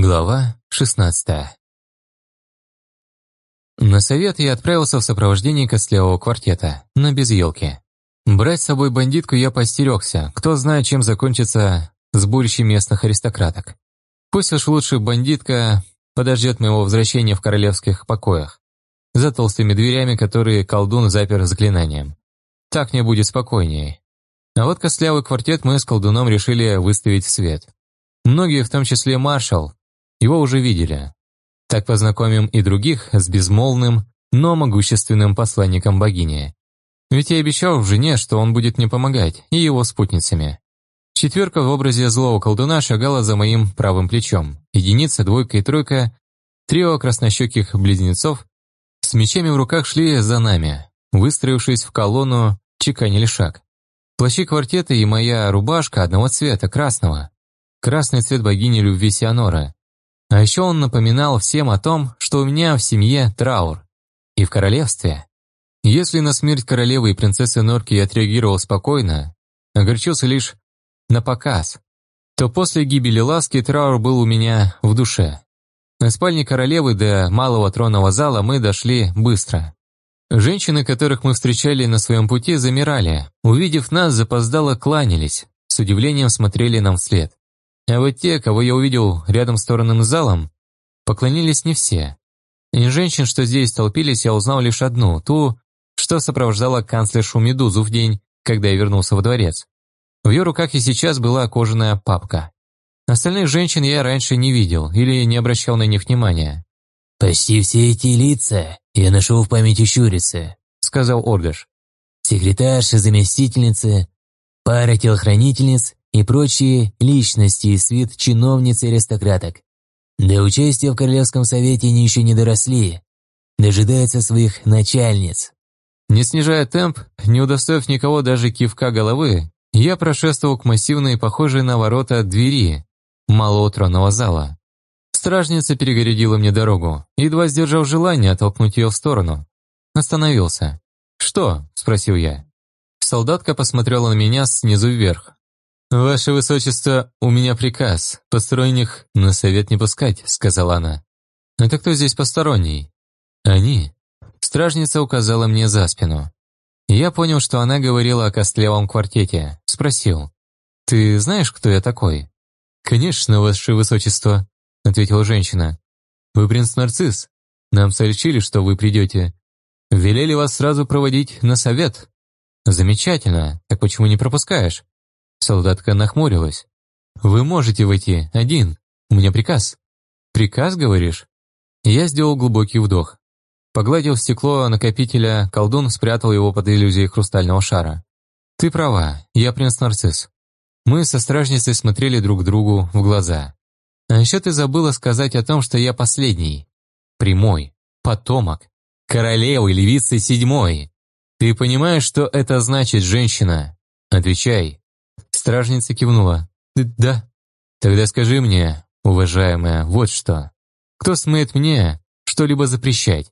Глава 16 На совет я отправился в сопровождении костлявого квартета, но без елки. Брать с собой бандитку я постерегся, кто знает, чем закончится сборище местных аристократок. Пусть уж лучше бандитка подождет моего возвращения в королевских покоях, за толстыми дверями, которые колдун запер заклинанием. Так мне будет спокойнее. А вот костлявый квартет мы с колдуном решили выставить в свет. Многие, в том числе маршал, его уже видели. Так познакомим и других с безмолвным, но могущественным посланником богини. Ведь я обещал жене, что он будет мне помогать, и его спутницами. Четверка в образе злого колдуна шагала за моим правым плечом. Единица, двойка и тройка, трио краснощеких близнецов с мечами в руках шли за нами, выстроившись в колонну, чеканили шаг. Плащи квартета и моя рубашка одного цвета, красного. Красный цвет богини любви Сианора. А еще он напоминал всем о том, что у меня в семье траур. И в королевстве. Если на смерть королевы и принцессы Норки я отреагировал спокойно, огорчился лишь на показ, то после гибели Ласки траур был у меня в душе. На спальне королевы до малого тронного зала мы дошли быстро. Женщины, которых мы встречали на своем пути, замирали. Увидев нас, запоздало кланялись, с удивлением смотрели нам вслед. А вот те, кого я увидел рядом с тронным залом, поклонились не все. И женщин, что здесь толпились, я узнал лишь одну, ту, что сопровождала канцлершу Медузу в день, когда я вернулся во дворец. В ее руках и сейчас была кожаная папка. Остальных женщин я раньше не видел или не обращал на них внимания. «Почти все эти лица я нашел в памяти щурицы», — сказал Оргаш. «Секретарши, заместительницы, пара телохранительниц и прочие личности из свит чиновниц и аристократок. До участия в Королевском совете они еще не доросли, дожидаются своих начальниц. Не снижая темп, не удостоив никого даже кивка головы, я прошествовал к массивной, похожей на ворота, двери малого тронного зала. Стражница перегородила мне дорогу, едва сдержав желание оттолкнуть ее в сторону. Остановился. «Что?» – спросил я. Солдатка посмотрела на меня снизу вверх, «Ваше Высочество, у меня приказ. Посторонних на совет не пускать», — сказала она. «Это кто здесь посторонний?» «Они». Стражница указала мне за спину. Я понял, что она говорила о костлявом квартете. Спросил. «Ты знаешь, кто я такой?» «Конечно, Ваше Высочество», — ответила женщина. «Вы принц Нарцисс. Нам сообщили, что вы придете. Велели вас сразу проводить на совет». «Замечательно. Так почему не пропускаешь?» Солдатка нахмурилась. «Вы можете войти, один. У меня приказ». «Приказ, говоришь?» Я сделал глубокий вдох. Погладил стекло накопителя, колдун спрятал его под иллюзией хрустального шара. «Ты права, я принц Нарцисс». Мы со стражницей смотрели друг другу в глаза. «А еще ты забыла сказать о том, что я последний. Прямой. Потомок. Королевы, львицы седьмой. Ты понимаешь, что это значит, женщина? Отвечай». Стражница кивнула. «Да». «Тогда скажи мне, уважаемая, вот что. Кто смеет мне что-либо запрещать?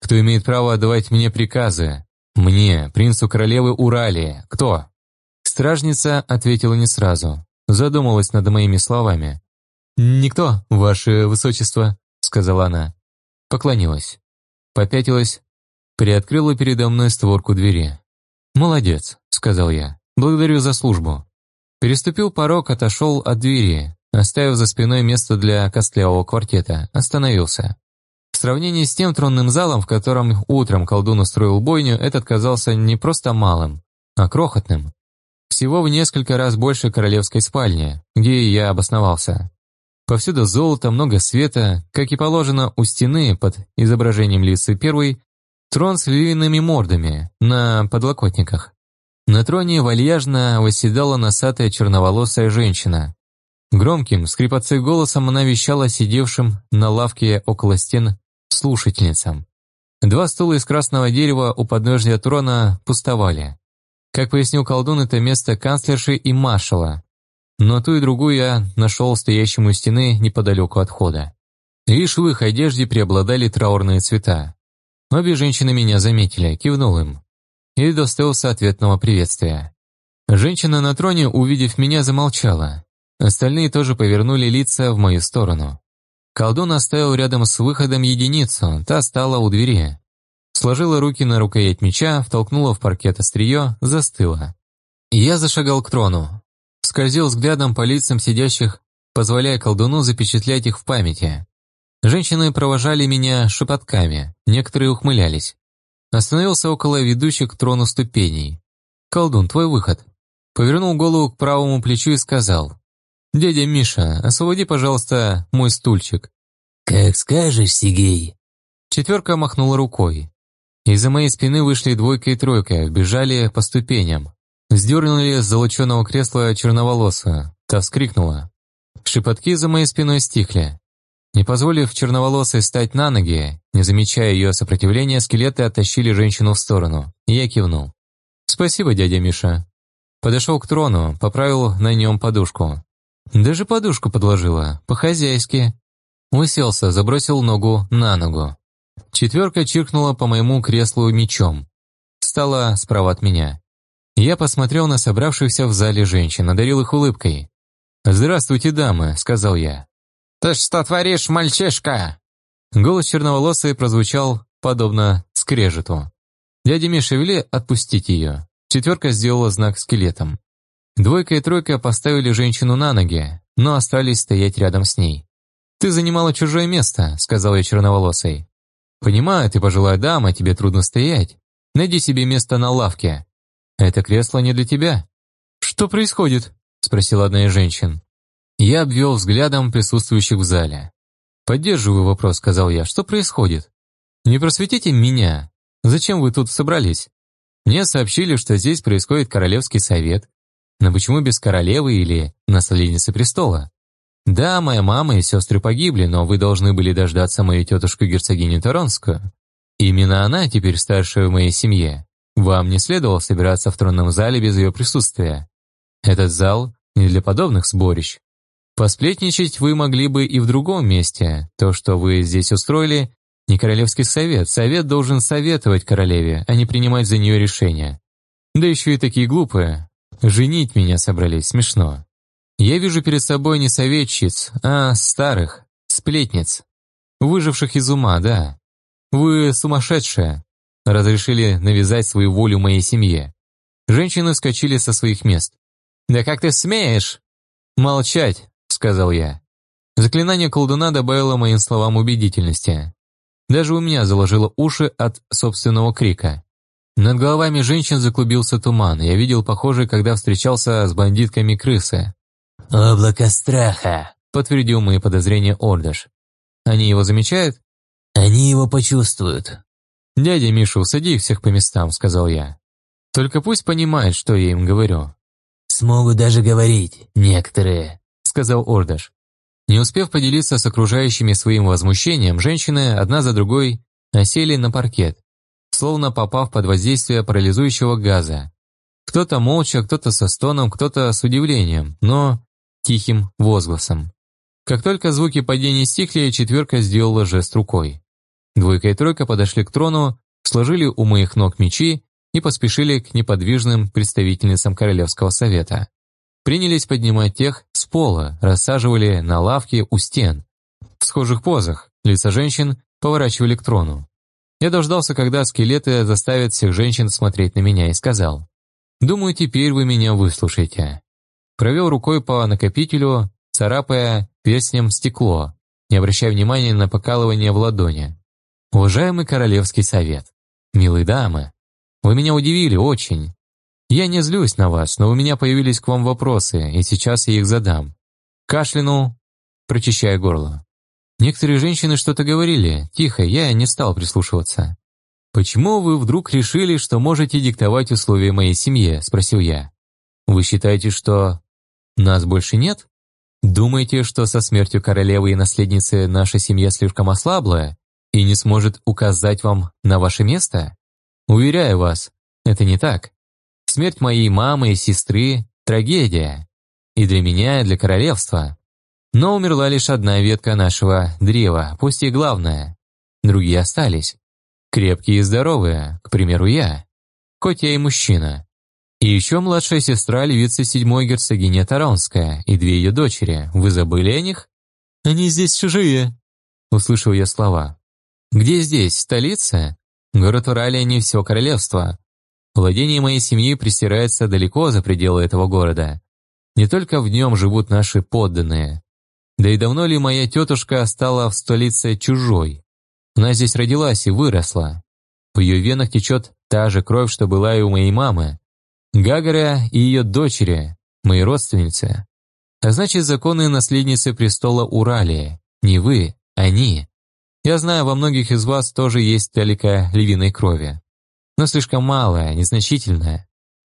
Кто имеет право отдавать мне приказы? Мне, принцу королевы Уралии. Кто?» Стражница ответила не сразу. Задумалась над моими словами. «Никто, ваше высочество», — сказала она. Поклонилась. Попятилась, приоткрыла передо мной створку двери. «Молодец», — сказал я. «Благодарю за службу». Переступил порог, отошел от двери, оставив за спиной место для костлявого квартета, остановился. В сравнении с тем тронным залом, в котором утром колдун устроил бойню, этот казался не просто малым, а крохотным. Всего в несколько раз больше королевской спальни, где я обосновался. Повсюду золото, много света, как и положено у стены под изображением Лисы Первой, трон с львиными мордами на подлокотниках. На троне вальяжно восседала носатая черноволосая женщина. Громким, скрипотцей голосом она вещала сидевшим на лавке около стен слушательницам. Два стула из красного дерева у подножья трона пустовали. Как пояснил колдун, это место канцлерши и маршала. Но ту и другую я нашел стоящему у стены неподалеку от входа. Лишь в их одежде преобладали траурные цвета. Обе женщины меня заметили, кивнул им и достоился ответного приветствия. Женщина на троне, увидев меня, замолчала. Остальные тоже повернули лица в мою сторону. Колдун оставил рядом с выходом единицу, та стала у двери. Сложила руки на рукоять меча, втолкнула в паркет острие, застыла. Я зашагал к трону. Скользил взглядом по лицам сидящих, позволяя колдуну запечатлять их в памяти. Женщины провожали меня шепотками, некоторые ухмылялись. Остановился около ведущих к трону ступеней. «Колдун, твой выход». Повернул голову к правому плечу и сказал. «Дядя Миша, освободи, пожалуйста, мой стульчик». «Как скажешь, Сигей». Четверка махнула рукой. Из-за моей спины вышли двойка и тройка, бежали по ступеням. Сдернули с золоченого кресла черноволосую. Та вскрикнула. Шепотки за моей спиной стихли. Не позволив черноволосой встать на ноги, не замечая ее сопротивления, скелеты оттащили женщину в сторону. Я кивнул. «Спасибо, дядя Миша». Подошел к трону, поправил на нем подушку. Даже подушку подложила, по-хозяйски. Уселся, забросил ногу на ногу. Четверка чиркнула по моему креслу мечом. Встала справа от меня. Я посмотрел на собравшихся в зале женщин, одарил их улыбкой. «Здравствуйте, дамы», — сказал я. «Ты что творишь, мальчишка?» Голос черноволосый прозвучал подобно скрежету. «Дядя Миша, вели отпустить ее». Четверка сделала знак скелетом. Двойка и тройка поставили женщину на ноги, но остались стоять рядом с ней. «Ты занимала чужое место», — сказал я черноволосой. «Понимаю, ты пожилая дама, тебе трудно стоять. Найди себе место на лавке. Это кресло не для тебя». «Что происходит?» — спросила одна из женщин. Я обвел взглядом присутствующих в зале. «Поддерживаю вопрос», — сказал я. «Что происходит?» «Не просветите меня. Зачем вы тут собрались?» Мне сообщили, что здесь происходит королевский совет. Но почему без королевы или наследницы престола? Да, моя мама и сестры погибли, но вы должны были дождаться мою тетушку-герцогиню Таронскую. Именно она теперь старшая в моей семье. Вам не следовало собираться в тронном зале без ее присутствия. Этот зал не для подобных сборищ. Посплетничать вы могли бы и в другом месте. То, что вы здесь устроили, не королевский совет. Совет должен советовать королеве, а не принимать за нее решения. Да еще и такие глупые. Женить меня собрались, смешно. Я вижу перед собой не советчиц, а старых, сплетниц. Выживших из ума, да. Вы сумасшедшая. Разрешили навязать свою волю моей семье. Женщины вскочили со своих мест. «Да как ты смеешь?» «Молчать», — сказал я. Заклинание колдуна добавило моим словам убедительности. Даже у меня заложило уши от собственного крика. Над головами женщин заклубился туман. Я видел похожий, когда встречался с бандитками крысы. «Облако страха», — подтвердил мои подозрения Ордаш. «Они его замечают?» «Они его почувствуют». «Дядя Миша, усади их всех по местам», — сказал я. «Только пусть понимают, что я им говорю». «Смогут даже говорить, некоторые», — сказал Ордаш. Не успев поделиться с окружающими своим возмущением, женщины одна за другой осели на паркет, словно попав под воздействие парализующего газа. Кто-то молча, кто-то со стоном, кто-то с удивлением, но тихим возгласом. Как только звуки падения стихли, четверка сделала жест рукой. Двойка и тройка подошли к трону, сложили у моих ног мечи и поспешили к неподвижным представительницам Королевского совета. Принялись поднимать тех с пола, рассаживали на лавке у стен. В схожих позах лица женщин поворачивали к трону. Я дождался, когда скелеты заставят всех женщин смотреть на меня и сказал, «Думаю, теперь вы меня выслушаете». Провел рукой по накопителю, царапая перстнем стекло, не обращая внимания на покалывание в ладони. Уважаемый Королевский совет, милые дамы, вы меня удивили очень. Я не злюсь на вас, но у меня появились к вам вопросы, и сейчас я их задам. Кашлянул, прочищая горло. Некоторые женщины что-то говорили, тихо, я не стал прислушиваться. «Почему вы вдруг решили, что можете диктовать условия моей семье?» – спросил я. «Вы считаете, что нас больше нет? Думаете, что со смертью королевы и наследницы наша семья слишком ослабла и не сможет указать вам на ваше место? Уверяю вас, это не так. Смерть моей мамы и сестры – трагедия. И для меня, и для королевства. Но умерла лишь одна ветка нашего древа, пусть и главная. Другие остались. Крепкие и здоровые, к примеру, я. Хоть я и мужчина. И еще младшая сестра львицы седьмой герцогиня Таронская и две ее дочери. Вы забыли о них? Они здесь чужие, услышал я слова. «Где здесь? Столица? Город Уралия не все королевство. Владение моей семьи простирается далеко за пределы этого города. Не только в нем живут наши подданные. Да и давно ли моя тетушка стала в столице чужой? Она здесь родилась и выросла. В ее венах течет та же кровь, что была и у моей мамы. Гагара и ее дочери, мои родственницы. А значит, законные наследницы престола Уралии. Не вы, они. Я знаю, во многих из вас тоже есть талика львиной крови. Но слишком малая, незначительная.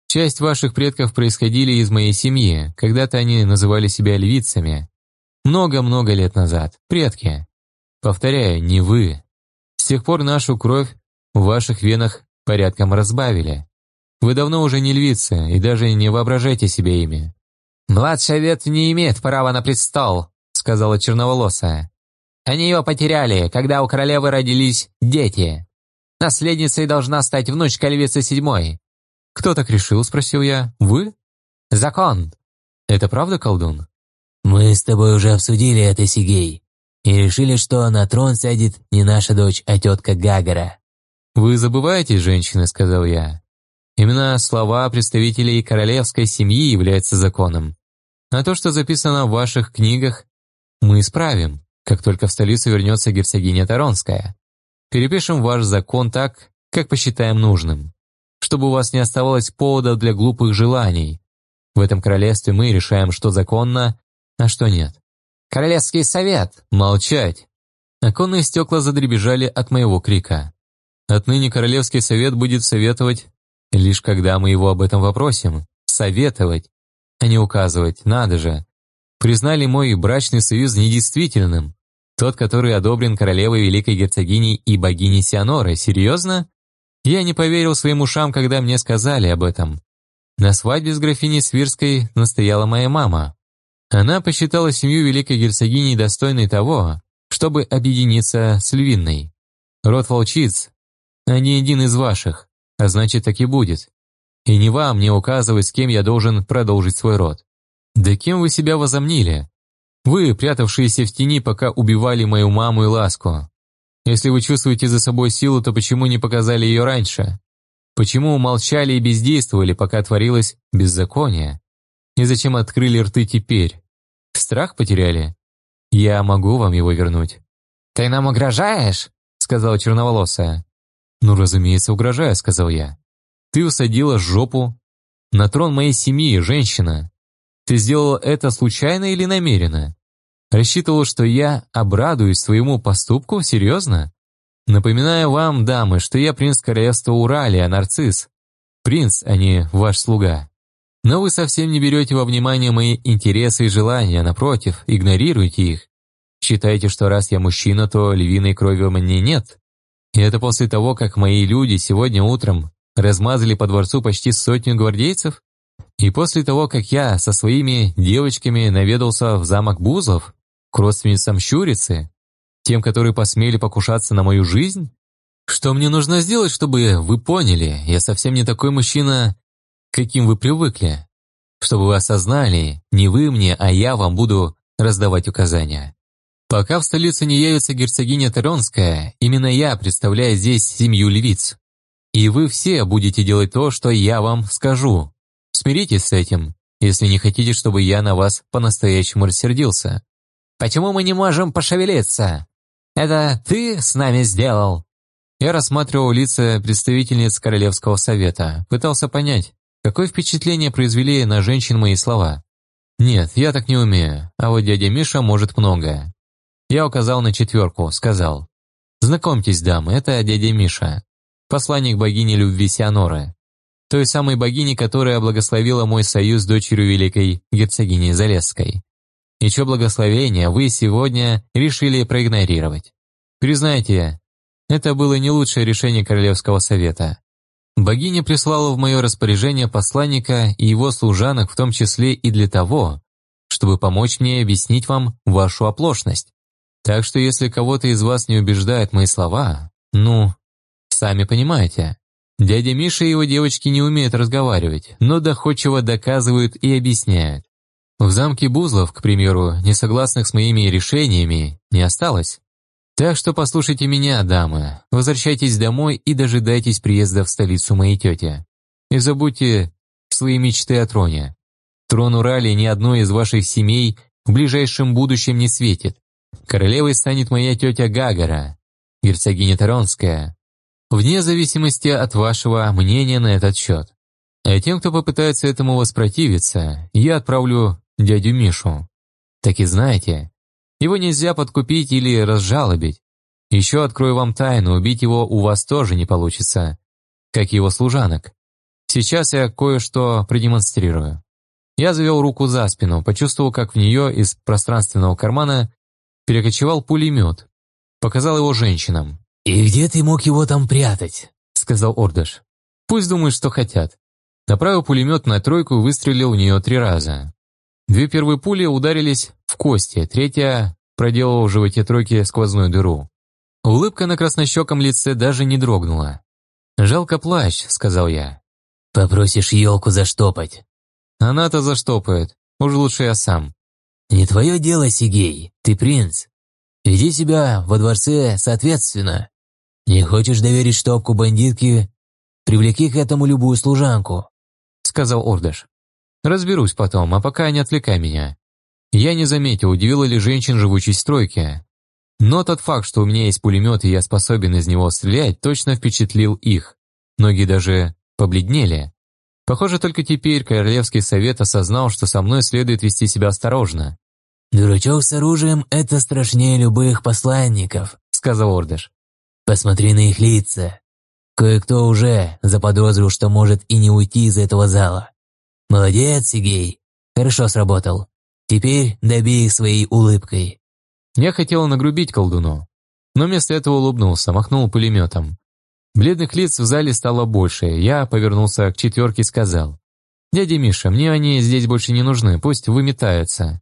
Часть ваших предков происходили из моей семьи, когда-то они называли себя львицами. Много-много лет назад, предки. Повторяю, не вы. С тех пор нашу кровь в ваших венах порядком разбавили. Вы давно уже не львицы и даже не воображайте себе ими. «Младшая ветвь не имеет права на престол», — сказала черноволосая. «Они его потеряли, когда у королевы родились дети. Наследницей должна стать внучка львицы седьмой». «Кто так решил?» — спросил я. «Вы?» «Закон». «Это правда, колдун?» «Мы с тобой уже обсудили это, Сигей, и решили, что на трон сядет не наша дочь, а тетка Гагара». «Вы забываете, женщины», — сказал я. «Именно слова представителей королевской семьи являются законом. А то, что записано в ваших книгах, мы исправим, как только в столицу вернется герцогиня Таронская. Перепишем ваш закон так, как посчитаем нужным, чтобы у вас не оставалось повода для глупых желаний. В этом королевстве мы решаем, что законно, а что нет. «Королевский совет!» «Молчать!» Оконные стекла задребежали от моего крика. Отныне Королевский совет будет советовать, лишь когда мы его об этом вопросим. Советовать, а не указывать, надо же. Признали мой брачный союз недействительным. Тот, который одобрен королевой великой герцогиней и богиней Сианорой. Серьезно? Я не поверил своим ушам, когда мне сказали об этом. На свадьбе с графиней Свирской настояла моя мама. Она посчитала семью великой герцогини достойной того, чтобы объединиться с львиной. Род волчиц а не один из ваших, а значит так и будет. И не вам мне указывать, с кем я должен продолжить свой род. Да кем вы себя возомнили? Вы, прятавшиеся в тени, пока убивали мою маму и ласку. Если вы чувствуете за собой силу, то почему не показали ее раньше? Почему умолчали и бездействовали, пока творилось беззаконие? И зачем открыли рты теперь? Страх потеряли? Я могу вам его вернуть. «Ты нам угрожаешь?» — сказала черноволосая. «Ну, разумеется, угрожая», — сказал я. «Ты усадила жопу на трон моей семьи, женщина. Ты сделала это случайно или намеренно? Рассчитывал, что я обрадуюсь твоему поступку? Серьезно? Напоминаю вам, дамы, что я принц королевства Уралия, нарцисс. Принц, а не ваш слуга. Но вы совсем не берете во внимание мои интересы и желания, напротив, игнорируете их. Считаете, что раз я мужчина, то львиной крови у меня нет. И это после того, как мои люди сегодня утром размазали по дворцу почти сотню гвардейцев? И после того, как я со своими девочками наведался в замок Бузов, к родственницам Щурицы, тем, которые посмели покушаться на мою жизнь? Что мне нужно сделать, чтобы вы поняли, я совсем не такой мужчина, каким вы привыкли? Чтобы вы осознали, не вы мне, а я вам буду раздавать указания. Пока в столице не явится герцогиня Таронская, именно я представляю здесь семью львиц. И вы все будете делать то, что я вам скажу. Смиритесь с этим, если не хотите, чтобы я на вас по-настоящему рассердился. Почему мы не можем пошевелиться? Это ты с нами сделал?» Я рассматривал лица представительниц Королевского совета, пытался понять, какое впечатление произвели на женщин мои слова. Нет, я так не умею, а вот дядя Миша может многое. Я указал на четверку, сказал. «Знакомьтесь, дамы, это дядя Миша, посланник богини любви Сианоры, той самой богини, которая благословила мой союз с дочерью великой герцогини Залесской. Чье благословение вы сегодня решили проигнорировать. Признайте, это было не лучшее решение Королевского совета. Богиня прислала в мое распоряжение посланника и его служанок в том числе и для того, чтобы помочь мне объяснить вам вашу оплошность. Так что если кого-то из вас не убеждают мои слова, ну, сами понимаете. Дядя Миша и его девочки не умеют разговаривать, но доходчиво доказывают и объясняют. В замке Бузлов, к примеру, несогласных с моими решениями не осталось. Так что послушайте меня, дамы. Возвращайтесь домой и дожидайтесь приезда в столицу моей тети. И забудьте свои мечты о троне. Трон Урали ни одной из ваших семей в ближайшем будущем не светит. Королевой станет моя тетя Гагара, герцогиня Таронская, вне зависимости от вашего мнения на этот счет. А тем, кто попытается этому воспротивиться, я отправлю дядю Мишу. Так и знаете, его нельзя подкупить или разжалобить. Еще открою вам тайну, убить его у вас тоже не получится, как его служанок. Сейчас я кое-что продемонстрирую. Я завел руку за спину, почувствовал, как в нее из пространственного кармана перекочевал пулемет. Показал его женщинам. «И где ты мог его там прятать?» — сказал Ордыш. «Пусть думают, что хотят». Направил пулемет на тройку и выстрелил в нее три раза. Две первые пули ударились в кости, третья проделала в животе тройки сквозную дыру. Улыбка на краснощеком лице даже не дрогнула. «Жалко плащ», — сказал я. «Попросишь елку заштопать». «Она-то заштопает. Уж лучше я сам». «Не твое дело, Сигей. Ты принц. Веди себя во дворце соответственно. Не хочешь доверить штопку бандитки? Привлеки к этому любую служанку», — сказал Ордыш. «Разберусь потом, а пока не отвлекай меня». Я не заметил, удивила ли женщин живучесть стройки. Но тот факт, что у меня есть пулемет и я способен из него стрелять, точно впечатлил их. Многие даже побледнели. Похоже, только теперь Королевский совет осознал, что со мной следует вести себя осторожно. «Дурачок с оружием — это страшнее любых посланников», — сказал Ордыш. «Посмотри на их лица. Кое-кто уже заподозрил, что может и не уйти из этого зала. Молодец, Сигей. Хорошо сработал. Теперь добей их своей улыбкой». Я хотел нагрубить колдуну, но вместо этого улыбнулся, махнул пулеметом. Бледных лиц в зале стало больше, я повернулся к четверке и сказал. «Дядя Миша, мне они здесь больше не нужны, пусть выметаются.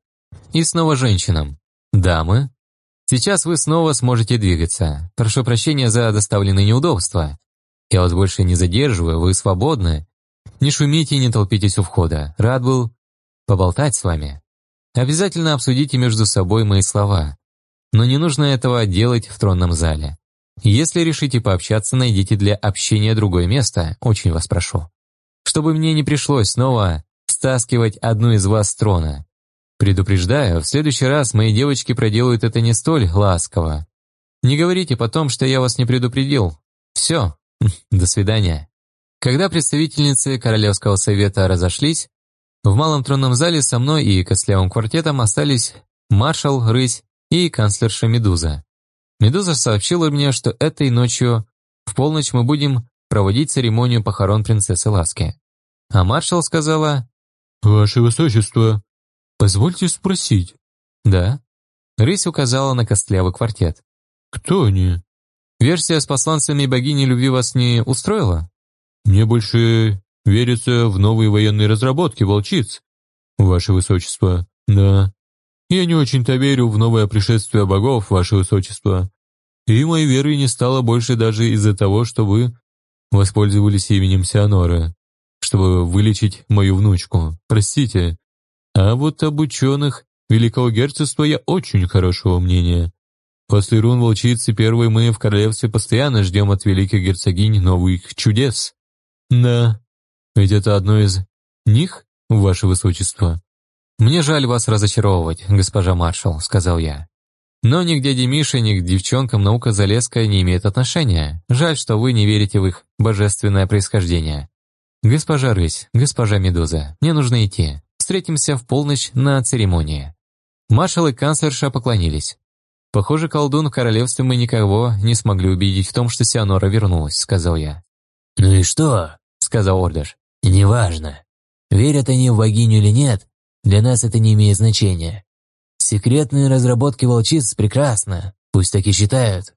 И снова женщинам. «Дамы, сейчас вы снова сможете двигаться. Прошу прощения за доставленные неудобства. Я вас больше не задерживаю, вы свободны. Не шумите и не толпитесь у входа. Рад был поболтать с вами. Обязательно обсудите между собой мои слова. Но не нужно этого делать в тронном зале. Если решите пообщаться, найдите для общения другое место, очень вас прошу. Чтобы мне не пришлось снова стаскивать одну из вас с трона. Предупреждаю, в следующий раз мои девочки проделают это не столь ласково. Не говорите потом, что я вас не предупредил. Все, до свидания. Когда представительницы Королевского совета разошлись, в малом тронном зале со мной и костлявым квартетом остались маршал Рысь и канцлерша Медуза. Медуза сообщила мне, что этой ночью в полночь мы будем проводить церемонию похорон принцессы Ласки. А маршал сказала, «Ваше Высочество, «Позвольте спросить». «Да?» Рысь указала на костлявый квартет. «Кто они?» «Версия с посланцами богини любви вас не устроила?» «Мне больше верится в новые военные разработки волчиц, ваше высочество, да. Я не очень-то верю в новое пришествие богов, ваше высочество. И моей веры не стало больше даже из-за того, что вы воспользовались именем Сианора, чтобы вылечить мою внучку. Простите, а вот об ученых Великого Герцогства я очень хорошего мнения. После рун волчицы первой мы в королевстве постоянно ждем от великих герцогинь новых чудес. Да, ведь это одно из них, ваше высочество. «Мне жаль вас разочаровывать, госпожа маршал», — сказал я. «Но ни к дяде Мише, ни к девчонкам наука Залесская не имеет отношения. Жаль, что вы не верите в их божественное происхождение. Госпожа Рысь, госпожа Медуза, мне нужно идти встретимся в полночь на церемонии». Маршал и канцлерша поклонились. «Похоже, колдун в королевстве мы никого не смогли убедить в том, что Сианора вернулась», — сказал я. «Ну и что?» — сказал Ордаш. «Неважно. Верят они в богиню или нет, для нас это не имеет значения. Секретные разработки волчиц прекрасно, пусть так и считают.